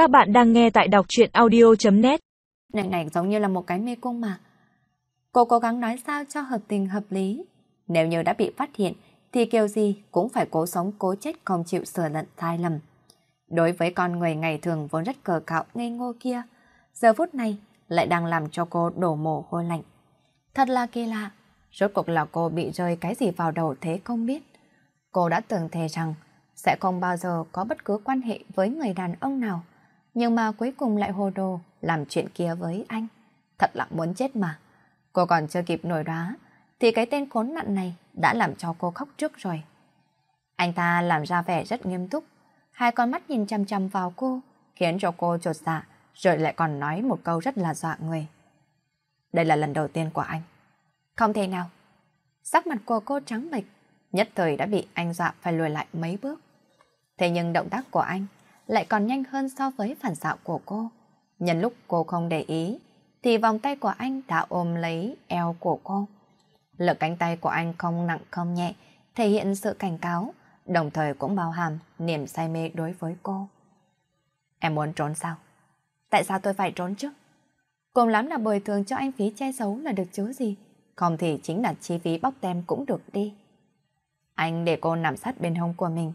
Các bạn đang nghe tại đọc truyện audio.net Này này giống như là một cái mê cung mà. Cô cố gắng nói sao cho hợp tình hợp lý. Nếu như đã bị phát hiện, thì kiểu gì cũng phải cố sống cố chết không chịu sửa lận sai lầm. Đối với con người ngày thường vốn rất cờ cạo ngây ngô kia, giờ phút này lại đang làm cho cô đổ mồ hôi lạnh. Thật là kỳ lạ, rốt cuộc là cô bị rơi cái gì vào đầu thế không biết. Cô đã tưởng thề rằng sẽ không bao giờ có bất cứ quan hệ với người đàn ông nào, nhưng mà cuối cùng lại hồ đồ làm chuyện kia với anh. Thật là muốn chết mà. Cô còn chưa kịp nổi đoá, thì cái tên khốn nạn này đã làm cho cô khóc trước rồi. Anh ta làm ra vẻ rất nghiêm túc, hai con mắt nhìn chăm chăm vào cô, khiến cho cô trột dạ, rồi lại còn nói một câu rất là dọa người. Đây là lần đầu tiên của anh. Không thể nào. Sắc mặt của cô trắng bệch, nhất thời đã bị anh dọa phải lùi lại mấy bước. Thế nhưng động tác của anh lại còn nhanh hơn so với phản xạ của cô. Nhân lúc cô không để ý, thì vòng tay của anh đã ôm lấy eo của cô. Lực cánh tay của anh không nặng không nhẹ, thể hiện sự cảnh cáo, đồng thời cũng bao hàm niềm say mê đối với cô. Em muốn trốn sao? Tại sao tôi phải trốn chứ? Cùng lắm là bồi thường cho anh phí che giấu là được chứ gì. Không thì chính là chi phí bóc tem cũng được đi. Anh để cô nằm sát bên hông của mình.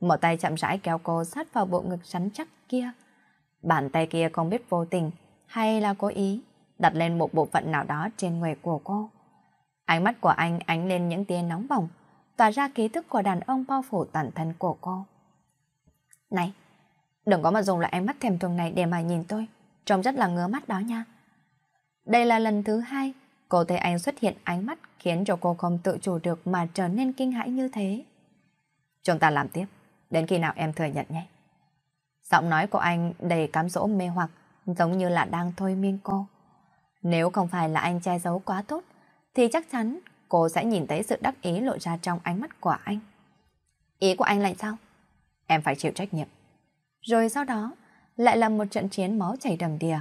Một tay chậm rãi kéo cô sát vào bộ ngực rắn chắc kia. Bàn tay kia không biết vô tình hay là cố ý đặt lên một bộ phận nào đó trên người của cô. Ánh mắt của anh ánh lên những tia nóng bỏng, tỏa ra ký thức của đàn ông bao phủ toàn thân của cô. Này, đừng có mà dùng loại ánh mắt thèm thuồng này để mà nhìn tôi, trông rất là ngứa mắt đó nha. Đây là lần thứ hai cô thấy anh xuất hiện ánh mắt khiến cho cô không tự chủ được mà trở nên kinh hãi như thế. Chúng ta làm tiếp, đến khi nào em thừa nhận nhé. Giọng nói của anh đầy cám dỗ mê hoặc, giống như là đang thôi miên cô. Nếu không phải là anh che giấu quá tốt, thì chắc chắn cô sẽ nhìn thấy sự đắc ý lộ ra trong ánh mắt của anh. Ý của anh là sao? Em phải chịu trách nhiệm. Rồi sau đó, lại là một trận chiến máu chảy đầm đìa.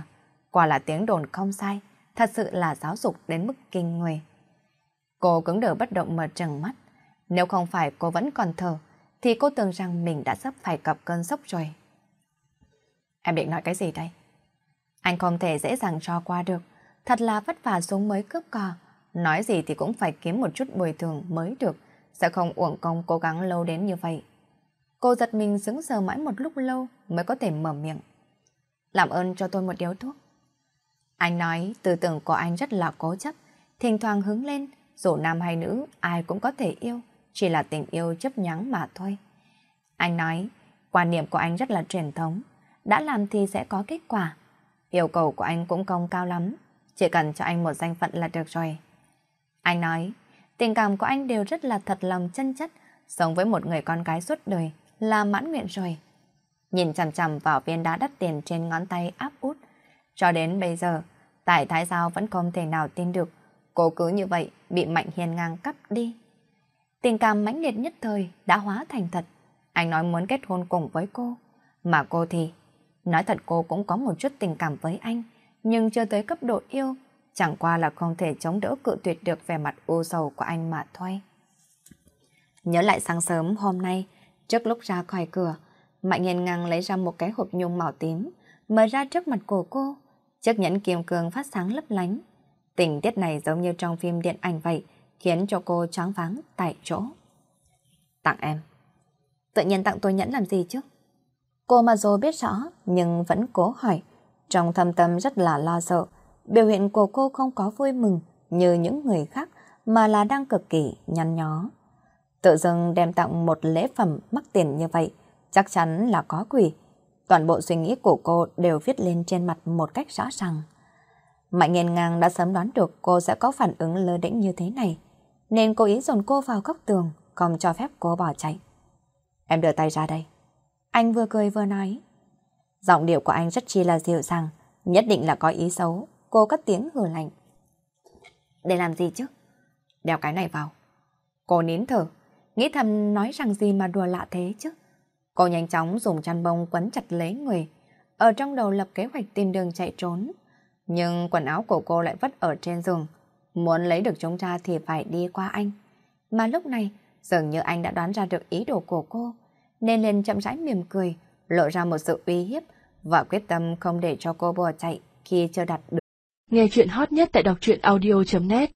Quả là tiếng đồn không sai, thật sự là giáo dục đến mức kinh người. Cô cứng đờ bất động mở trừng mắt. Nếu không phải cô vẫn còn thở, thì cô tưởng rằng mình đã sắp phải gặp cơn sốc rồi. Em định nói cái gì đây? Anh không thể dễ dàng cho qua được. Thật là vất vả xuống mới cướp cò. Nói gì thì cũng phải kiếm một chút bồi thường mới được. Sẽ không uổng công cố gắng lâu đến như vậy. Cô giật mình sững sờ mãi một lúc lâu mới có thể mở miệng. Làm ơn cho tôi một điếu thuốc. Anh nói tư tưởng của anh rất là cố chấp. Thỉnh thoảng hứng lên, dù nam hay nữ ai cũng có thể yêu. Chỉ là tình yêu chấp nhắn mà thôi. Anh nói, quan niệm của anh rất là truyền thống. Đã làm thì sẽ có kết quả. Yêu cầu của anh cũng không cao lắm, chỉ cần cho anh một danh phận là được rồi. Anh nói, tình cảm của anh đều rất là thật lòng chân chất, sống với một người con gái suốt đời là mãn nguyện rồi. Nhìn chằm chằm vào viên đá đắt tiền trên ngón tay áp út, cho đến bây giờ, tại Thái Giao vẫn không thể nào tin được, cô cứ như vậy bị Mạnh Hiền ngang cắp đi. Tình cảm mãnh liệt nhất thời đã hóa thành thật. Anh nói muốn kết hôn cùng với cô, mà cô thì Nói thật cô cũng có một chút tình cảm với anh, nhưng chưa tới cấp độ yêu, chẳng qua là không thể chống đỡ cự tuyệt được về mặt u sầu của anh mà thôi. Nhớ lại sáng sớm hôm nay, trước lúc ra khỏi cửa, Mạnh Hiền ngang lấy ra một cái hộp nhung màu tím, mở ra trước mặt của cô. Chiếc nhẫn kim cương phát sáng lấp lánh. Tình tiết này giống như trong phim điện ảnh vậy, khiến cho cô choáng váng tại chỗ. Tặng em. Tự nhiên tặng tôi nhẫn làm gì chứ? Cô mà dù biết rõ nhưng vẫn cố hỏi. Trong thâm tâm rất là lo sợ. Biểu hiện của cô không có vui mừng như những người khác mà là đang cực kỳ nhăn nhó. Tự dưng đem tặng một lễ phẩm mắc tiền như vậy chắc chắn là có quỷ. Toàn bộ suy nghĩ của cô đều viết lên trên mặt một cách rõ ràng. Mạnh nghiền ngang đã sớm đoán được cô sẽ có phản ứng lơ đĩnh như thế này, nên cố ý dồn cô vào góc tường, không cho phép cô bỏ chạy. Em đưa tay ra đây. Anh vừa cười vừa nói. Giọng điệu của anh rất chi là dịu dàng, nhất định là có ý xấu. Cô cất tiếng hừ lạnh. Để làm gì chứ? Đeo cái này vào. Cô nín thở, nghĩ thầm nói rằng gì mà đùa lạ thế chứ. Cô nhanh chóng dùng chăn bông quấn chặt lấy người, ở trong đầu lập kế hoạch tìm đường chạy trốn. Nhưng quần áo của cô lại vất ở trên giường. Muốn lấy được chúng ta thì phải đi qua anh. Mà lúc này, dường như anh đã đoán ra được ý đồ của cô nên lên chậm rãi mỉm cười, lộ ra một sự uy hiếp, và quyết tâm không để cho cô bỏ chạy khi chưa đặt được. Nghe chuyện hot nhất tại đọc truyện audio.net